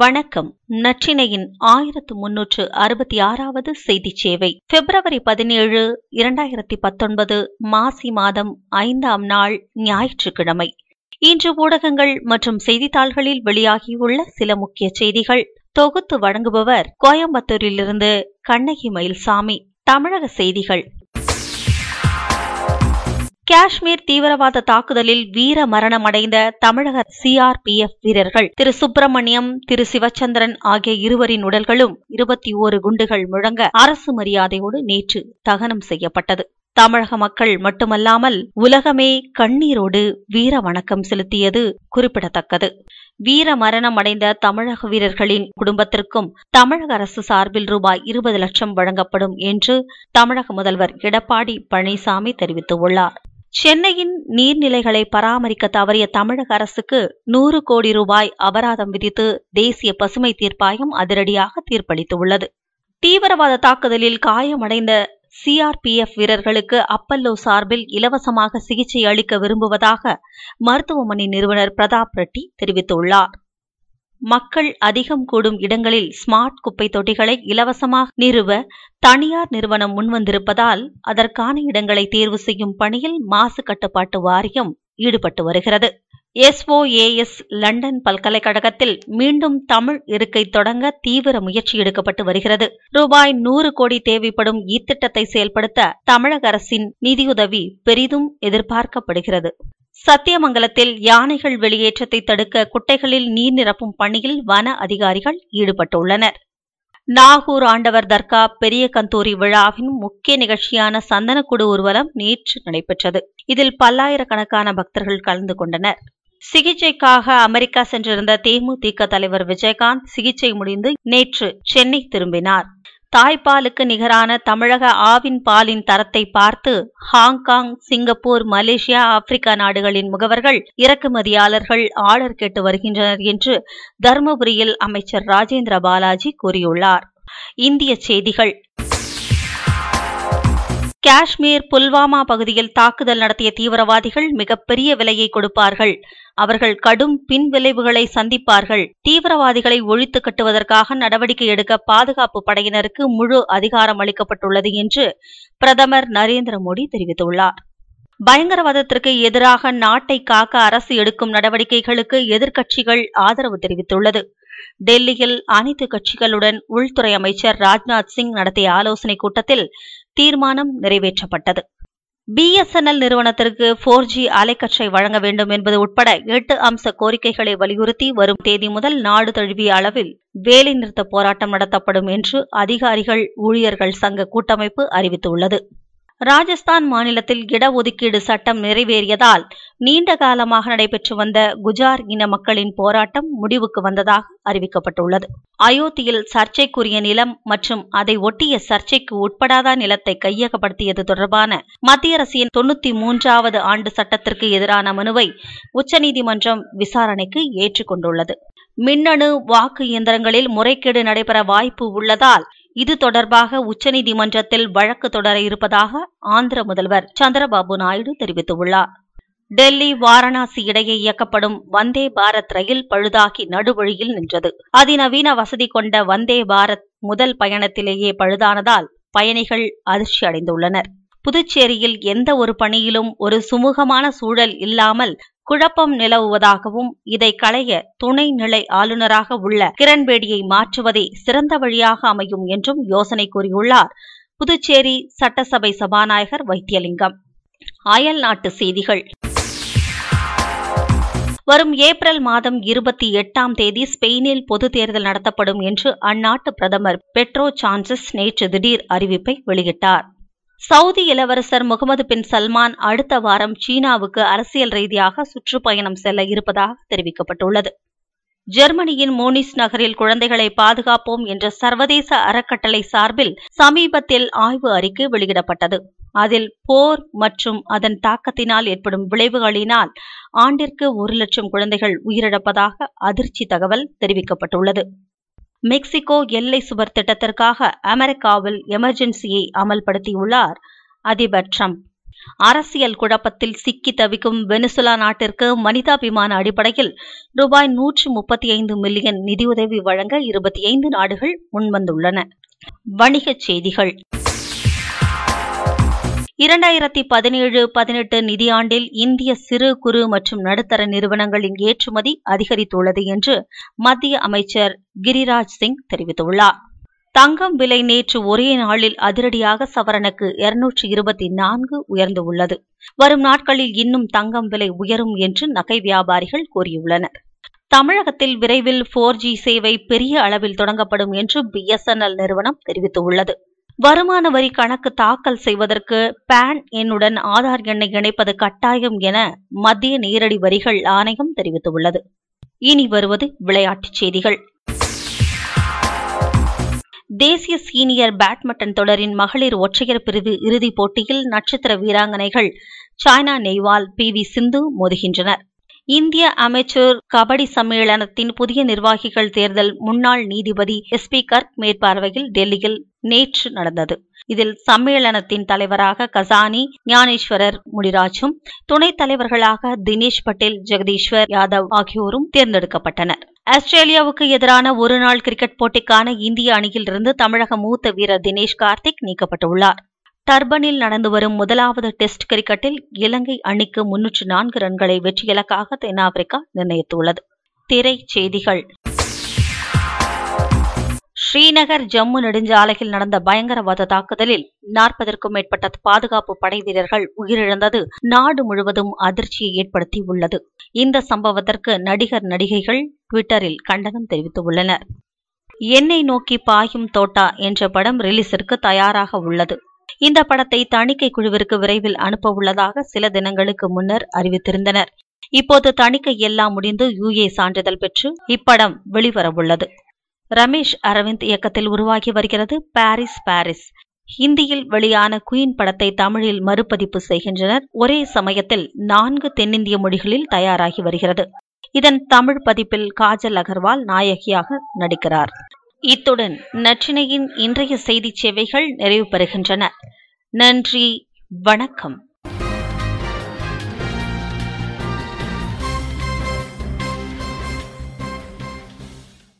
வணக்கம். நற்றினையின் ஆயிரத்து முன்னூற்று அறுபத்தி ஆறாவது செய்தி சேவை. பிப்ரவரி பதினேழு இரண்டாயிரத்தி பத்தொன்பது மாசி மாதம் ஐந்தாம் நாள் ஞாயிற்றுக்கிழமை. இன்று ஊடகங்கள் மற்றும் செய்தித்தாள்களில் வெளியாகியுள்ள சில முக்கிய செய்திகள். தொகுத்து வழங்குபவர் கோயம்புத்தூரிலிருந்து கண்ணகி மயில்சாமி. தமிழக செய்திகள். காஷ்மீர் தீவிரவாத தாக்குதலில் வீர மரணம் அடைந்த தமிழக சிஆர்பிஎஃப் வீரர்கள் திரு சுப்பிரமணியம் திரு சிவச்சந்திரன் ஆகிய இருவரின் உடல்களும் இருபத்தி ஓரு குண்டுகள் முழங்க அரசு மரியாதையோடு நேற்று தகனம் செய்யப்பட்டது. தமிழக மக்கள் மட்டுமல்லாமல் உலகமே கண்ணீரோடு வீர வணக்கம் செலுத்தியது குறிப்பிடத்தக்கது. வீர மரணம் அடைந்த தமிழக வீரர்களின் குடும்பத்திற்கும் தமிழக அரசு சார்பில் ரூபாய் இருபது லட்சம் வழங்கப்படும் என்று தமிழக முதல்வர் எடப்பாடி பழனிசாமி தெரிவித்துள்ளார். சென்னையின் நீர்நிலைகளை பராமரிக்க தவறிய தமிழக அரசுக்கு நூறு கோடி ரூபாய் அபராதம் விதித்து தேசிய பசுமை தீர்ப்பாயம் அதிரடியாக தீர்ப்பளித்துள்ளது. தீவிரவாத தாக்குதலில் காயமடைந்த சிஆர்பிஎஃப் வீரர்களுக்கு அப்பல்லோ சார்பில் இலவசமாக சிகிச்சை அளிக்க விரும்புவதாக மருத்துவமனை நிறுவனர் பிரதாப் ரெட்டி தெரிவித்துள்ளார். மக்கள் அதிகம் கூடும் இடங்களில் ஸ்மார்ட் குப்பை தொட்டிகளை இலவசமாக நிறுவ தனியார் நிறுவனம் முன்வந்திருப்பதால் அதற்கான இடங்களை தேர்வு செய்யும் பணியில் மாசு கட்டுப்பாட்டு வாரியம் ஈடுபட்டு வருகிறது. எஸ்ஓஏஎஸ் லண்டன் பல்கலைக்கழகத்தில் மீண்டும் தமிழ் இருக்கை தொடங்க தீவிர முயற்சி எடுக்கப்பட்டு வருகிறது. ரூபாய் நூறு கோடி தேவைப்படும் இத்திட்டத்தை செயல்படுத்த தமிழக அரசின் நிதியுதவி பெரிதும் எதிர்பார்க்கப்படுகிறது. சத்தியமங்கலத்தில் யானைகள் வெளியேற்றத்தை தடுக்க குட்டைகளில் நீர் நிரப்பும் பணியில் வன அதிகாரிகள் ஈடுபட்டுள்ளனர். நாகூர் ஆண்டவர் தர்கா பெரிய கந்தூரி விழாவின் முக்கிய நிகழ்ச்சியான சந்தனக்குடு ஊர்வலம் நேற்று நடைபெற்றது. இதில் பல்லாயிரக்கணக்கான பக்தர்கள் கலந்து கொண்டனர். சிகிச்சைக்காக அமெரிக்கா சென்றிருந்த தேமுதிக தலைவர் விஜயகாந்த் சிகிச்சை முடிந்து நேற்று சென்னை திரும்பினார். தாய்ப்பாலுக்கு நிகரான தமிழக ஆவின் பாலின் தரத்தை பார்த்து ஹாங்காங் சிங்கப்பூர் மலேசியா ஆப்பிரிக்கா நாடுகளின் முகவர்கள் இறக்குமதியாளர்கள் ஆர்டர் கேட்டு வருகின்றனர் என்று தருமபுரியில் அமைச்சர் ராஜேந்திர பாலாஜி கூறியுள்ளார். இந்திய செய்திகள். காஷ்மீர் புல்வாமா பகுதியில் தாக்குதல் நடத்திய தீவிரவாதிகள் மிகப்பெரிய விலையை கொடுப்பார்கள். அவர்கள் கடும் பின் விளைவுகளை சந்திப்பார்கள். தீவிரவாதிகளை ஒழித்து கட்டுவதற்காக நடவடிக்கை எடுக்க பாதுகாப்பு படையினருக்கு முழு அதிகாரம் அளிக்கப்பட்டுள்ளது என்று பிரதமர் நரேந்திர மோடி தெரிவித்துள்ளார். பயங்கரவாதத்திற்கு எதிராக நாட்டை காக்க அரசு எடுக்கும் நடவடிக்கைகளுக்கு எதிர்க்கட்சிகள் ஆதரவு தெரிவித்துள்ளது. டெல்லியில் அனைத்து கட்சிகளுடன் உள்துறை அமைச்சர் ராஜ்நாத் சிங் நடத்திய ஆலோசனைக் கூட்டத்தில் தீர்மானம் நிறைவேற்றப்பட்டது. பிஎஸ்என்எல் நிறுவனத்திற்கு போர் ஜி அலைக்கற்றை வழங்க வேண்டும் என்பது உட்பட எட்டு அம்ச கோரிக்கைகளை வலியுறுத்தி வரும் தேதி முதல் நாடு தழுவிய அளவில் வேலைநிறுத்த போராட்டம் நடத்தப்படும் என்று அதிகாரிகள் ஊழியர்கள் சங்க கூட்டமைப்பு அறிவித்துள்ளது. ராஜஸ்தான் மாநிலத்தில் இடஒதுக்கீடு சட்டம் நிறைவேறியதால் நீண்ட காலமாக நடைபெற்று வந்த குஜார் இன மக்களின் போராட்டம் முடிவுக்கு வந்ததாக அறிவிக்கப்பட்டுள்ளது. அயோத்தியில் சர்ச்சைக்குரிய நிலம் மற்றும் அதை ஒட்டிய சர்ச்சைக்கு உட்படாத நிலத்தை கையகப்படுத்தியது தொடர்பான மத்திய அரசின் தொன்னூத்தி மூன்றாவது ஆண்டு சட்டத்திற்கு எதிரான மனுவை உச்சநீதிமன்றம் விசாரணைக்கு ஏற்றுக்கொண்டுள்ளது. மின்னணு வாக்கு இயந்திரங்களில் முறைகேடு நடைபெற வாய்ப்பு உள்ளதால் இது தொடர்பாக உச்சநீதிமன்றத்தில் வழக்கு தொடர இருப்பதாக ஆந்திர முதல்வர் சந்திரபாபு நாயுடு தெரிவித்துள்ளார். டெல்லி வாரணாசி இடையே இயக்கப்படும் வந்தே பாரத் ரயில் பழுதாகி நடுவழியில் நின்றது. அதிநவீன வசதி கொண்ட வந்தே பாரத் முதல் பயணத்திலேயே பழுதானதால் பயணிகள் அதிர்ச்சி அடைந்துள்ளனர். புதுச்சேரியில் எந்த ஒரு பணியிலும் ஒரு சுமூகமான சூழல் இல்லாமல் குழப்பம் நிலவுவதாகவும் இதை களைய துணை நிலை ஆளுநராக உள்ள கிரண்பேடியை மாற்றுவதே சிறந்த வழியாக அமையும் என்றும் யோசனை கூறியுள்ளார். புதுச்சேரி சட்டசபை சபாநாயகர் வைத்தியலிங்கம். அயல் நாட்டு செய்திகள். வரும் ஏப்ரல் மாதம் இருபத்தி எட்டாம் தேதி ஸ்பெயினில் பொது தேர்தல் நடத்தப்படும் என்று அந்நாட்டு பிரதமர் பெட்ரோ சான்சஸ் நேற்று திடீர் அறிவிப்பை வெளியிட்டார். சவுதி இளவரசர் முகமது பின் சல்மான் அடுத்த வாரம் சீனாவுக்கு அரசியல் ரீதியாக சுற்றுப்பயணம் செல்ல இருப்பதாக தெரிவிக்கப்பட்டுள்ளது. ஜெர்மனியின் மோனிஸ் நகரில் குழந்தைகளை பாதுகாப்போம் என்ற சர்வதேச அறக்கட்டளை சார்பில் சமீபத்தில் ஆய்வு அறிக்கை வெளியிடப்பட்டது. அதில் போர் மற்றும் அதன் தாக்கத்தினால் ஏற்படும் விளைவுகளினால் ஆண்டிற்கு ஒரு லட்சம் குழந்தைகள் உயிரிழப்பதாக அதிர்ச்சி தகவல் தெரிவிக்கப்பட்டுள்ளது. மெக்சிகோ எல்லை சுவர் திட்டத்திற்காக அமெரிக்காவில் எமர்ஜென்சியை அமல்படுத்தியுள்ளார் அதிபர் ட்ரம்ப். அரசியல் குழப்பத்தில் சிக்கி தவிக்கும் வெனிசுலா நாட்டிற்கு மனிதாபிமான அடிப்படையில் ரூபாய் நூற்று முப்பத்தி ஐந்து மில்லியன் நிதியுதவி வழங்க இருபத்தி ஐந்து நாடுகள் முன்வந்துள்ளன. வணிகச் செய்திகள். இரண்டாயிரத்தி பதினேழு பதினெட்டு நிதியாண்டில் இந்திய சிறு குறு மற்றும் நடுத்தர நிறுவனங்களின் ஏற்றுமதி அதிகரித்துள்ளது என்று மத்திய அமைச்சர் கிரிராஜ் சிங் தெரிவித்துள்ளார். தங்கம் விலை நேற்று ஒரே நாளில் அதிரடியாக சவரனுக்கு இருநூற்று இருபத்தி நான்கு உயர்ந்துள்ளது. வரும் நாட்களில் இன்னும் தங்கம் விலை உயரும் என்று நகை வியாபாரிகள் கூறியுள்ளனர். தமிழகத்தில் விரைவில் போர் ஜி சேவை பெரிய அளவில் தொடங்கப்படும் என்று பிஎஸ்என்எல் நிறுவனம் தெரிவித்துள்ளது. வருமான வரி கணக்கு தாக்கல் செய்வதற்கு பேன் எண்ணுடன் ஆதார் எண்ணை இணைப்பது கட்டாயம் என மத்திய நேரடி வரிகள் ஆணையம் தெரிவித்துள்ளது. இனி வருவது விளையாட்டுச் செய்திகள். தேசிய சீனியர் பேட்மிண்டன் தொடரின் மகளிர் ஒற்றையர் பிரிவு இறுதிப் போட்டியில் நட்சத்திர வீராங்கனைகள் சாய்னா நெய்வால் பி வி சிந்து மோதுகின்றனர். இந்திய அமைச்சர் கபடி சம்மேளனத்தின் புதிய நிர்வாகிகள் தேர்தல் முன்னாள் நீதிபதி எஸ் பி கர்க் மேற்பார்வையில் டெல்லியில் நேற்று நடந்தது. இதில் சம்மேளனத்தின் தலைவராக கசானி ஞானேஸ்வரர் முடிராஜும் துணைத் தலைவர்களாக தினேஷ் பட்டேல் ஜெகதீஸ்வர் யாதவ் ஆகியோரும் தேர்ந்தெடுக்கப்பட்டனர். ஆஸ்திரேலியாவுக்கு எதிரான ஒருநாள் கிரிக்கெட் போட்டிக்கான இந்திய அணியிலிருந்து தமிழக மூத்த வீரர் தினேஷ் கார்த்திக் நீக்கப்பட்டுள்ளார். டர்பனில் நடந்து வரும் முதலாவது டெஸ்ட் கிரிக்கெட்டில் இலங்கை அணிக்கு முன்னூற்று நான்கு ரன்களை வெற்றி இலக்காக தென்னாப்பிரிக்கா நிர்ணயித்துள்ளது. திரைச் செய்திகள். ஸ்ரீநகர் ஜம்மு நெடுஞ்சாலையில் நடந்த பயங்கரவாத தாக்குதலில் நாற்பதற்கும் மேற்பட்ட பாதுகாப்பு படை வீரர்கள் உயிரிழந்தது. நாடு முழுவதும் அதிர்ச்சியை ஏற்படுத்தியுள்ளது. இந்த சம்பவத்திற்கு நடிகர் நடிகைகள் டுவிட்டரில் கண்டனம் தெரிவித்துள்ளனர். என்னை நோக்கி பாயும் தோட்டா என்ற படம் ரிலீஸிற்கு தயாராக உள்ளது. இந்த படத்தை தணிக்கை குழுவிற்கு விரைவில் அனுப்ப உள்ளதாக சில தினங்களுக்கு முன்னர் அறிவித்திருந்தனர். இப்போது தணிக்கை எல்லாம் முடிந்து யுஏ சான்றிதழ் பெற்று இப்படம் வெளிவரவுள்ளது. ரமேஷ் அரவிந்த் இயக்கத்தில் உருவாகி வருகிறது பாரிஸ் பாரிஸ். ஹிந்தியில் வெளியான குயின் படத்தை தமிழில் மறுபதிப்பு செய்கின்றனர். ஒரே சமயத்தில் நான்கு தென்னிந்திய மொழிகளில் தயாராகி வருகிறது. இதன் தமிழ் பதிப்பில் காஜல் அகர்வால் நாயகியாக நடிக்கிறார். இத்துடன் நற்றினையின் இன்றைய செய்திச் சேவைகள் நிறைவு பெறுகின்றன நன்றி வணக்கம்.